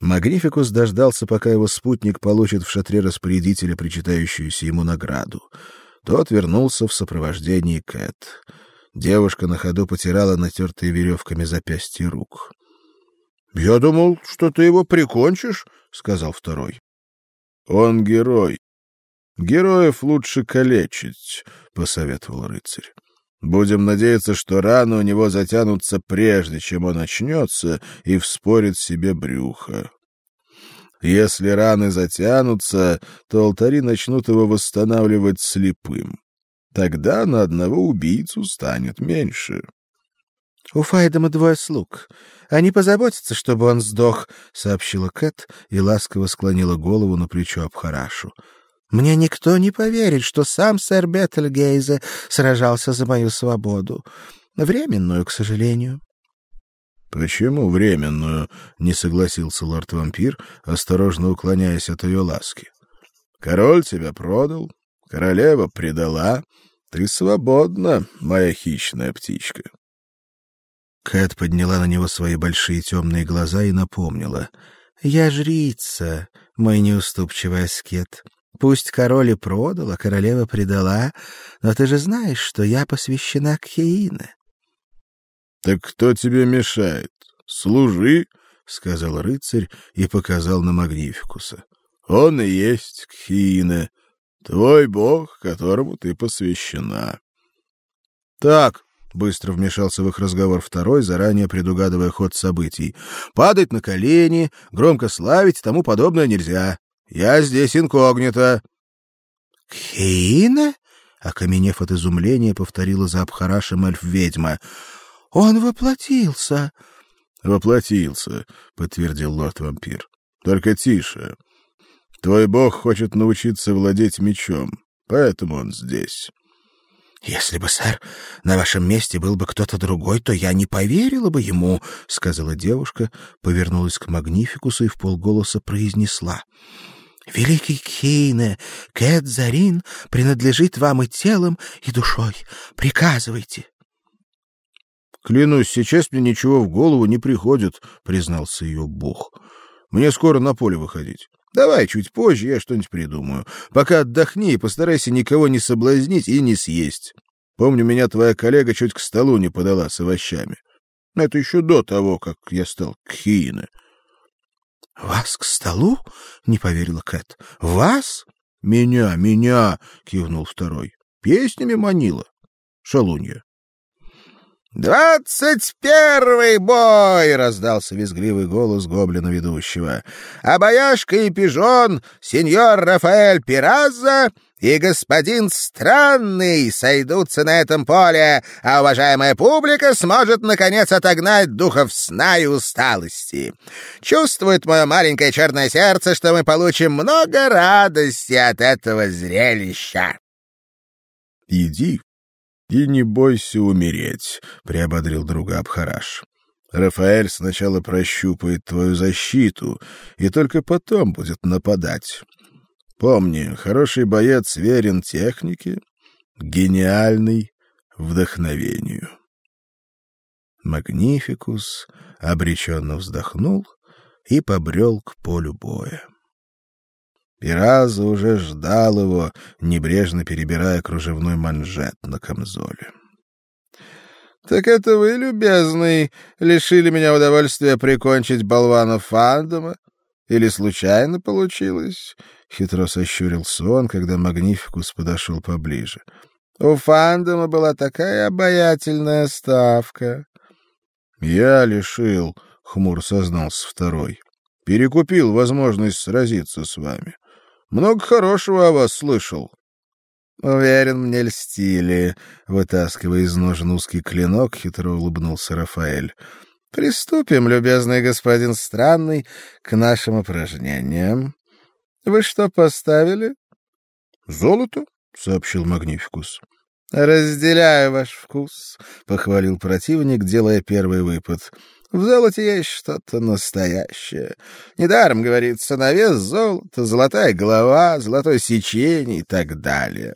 Магнификус дождался, пока его спутник получит в шатре распорядителя причитающуюся ему награду. Тот вернулся в сопровождении Кэт. Девушка на ходу потирала натертые веревками запястья рук. "Я думал, что ты его прикончишь", сказал второй. "Он герой. Героев лучше калечить", посоветовал рыцарь. Будем надеяться, что раны у него затянутся прежде, чем он очнется и вспорит себе брюхо. Если раны затянутся, то алтари начнут его восстанавливать слепым. Тогда на одного убийцу станет меньше. У Файдема двое слуг. Они позаботятся, чтобы он сдох, сообщила Кэт и ласково склонила голову на плечо Абхарашу. Мне никто не поверит, что сам сэр Беттельгейзе сражался за мою свободу, временную, к сожалению. Почему временную? не согласился лорд-вампир, осторожно уклоняясь от ее ласки. Король тебя продал, королева предала, ты свободна, моя хищная птичка. Кэт подняла на него свои большие темные глаза и напомнила: "Я жрица, мой неуступчивый аскет. Пусть король и продал, а королева предала, но ты же знаешь, что я посвящена Кхеине. Так кто тебе мешает? Служи, сказал рыцарь и показал на Магнификуса. Он и есть Кхеине, твой бог, которому ты посвящена. Так, быстро вмешался в их разговор второй, заранее предугадывая ход событий. Падать на колени, громко славить тому подобное нельзя. Я здесь инкогнито. Хейна? окаменев от изумления, повторила за Абхарашем эльф-ведьма. Он воплотился. Воплотился, подтвердил лорд-вампир. Только тише. Твой бог хочет научиться владеть мечом, поэтому он здесь. Если бы, сэр, на вашем месте был бы кто-то другой, то я не поверила бы ему, сказала девушка, повернулась к Магнификусу и вполголоса произнесла: Великий Кейне, Кэт Зарин принадлежит вам и телом, и душой. Приказывайте. Клянусь, сейчас мне ничего в голову не приходит, признался ее бог. Мне скоро на поле выходить. Давай чуть позже я что-нибудь придумаю. Пока отдохни и постарайся никого не соблазнить и не съесть. Помню, меня твоя коллега чуть к столу не подала с овощами. Это еще до того, как я стал Кхиине. Вас к столу? не поверила Кэт. Вас? Меня, меня, кивнул второй. Песнями манила. Шалунья. «Двадцать первый бой!» — раздался визгливый голос гоблина ведущего. «А бояшка и пижон, сеньор Рафаэль Пираза и господин Странный сойдутся на этом поле, а уважаемая публика сможет, наконец, отогнать духов сна и усталости. Чувствует мое маленькое черное сердце, что мы получим много радости от этого зрелища. «Иди и не бойся умереть», — приободрил друга Абхараш. Рафаэль сначала прощупает твою защиту и только потом будет нападать. Помни, хороший боец верен технике, гениальный вдохновению. Магнификус обреченно вздохнул и побрел к полю боя. Пираза уже ждал его, небрежно перебирая кружевной манжет на камзоле. Так это вы, любезный, лишили меня удовольствия прикончить болвана Фандома? Или случайно получилось? Хитро сощурился он, когда Магнификус подошел поближе. У Фандома была такая обаятельная ставка. Я лишил, хмур сознался второй. Перекупил возможность сразиться с вами. Много хорошего о вас слышал. Уверен, мне льстили, вытаскивая из ножен узкий клинок, хитро улыбнулся Рафаэль. Приступим, любезный господин странный, к нашим упражнениям. Вы что поставили? Золото, сообщил Магнификус. Разделяю ваш вкус, похвалил противник, делая первый выпад. В золоте есть что-то настоящее. Недаром говорится на вес золота, золотая голова, золотое сечение и так далее.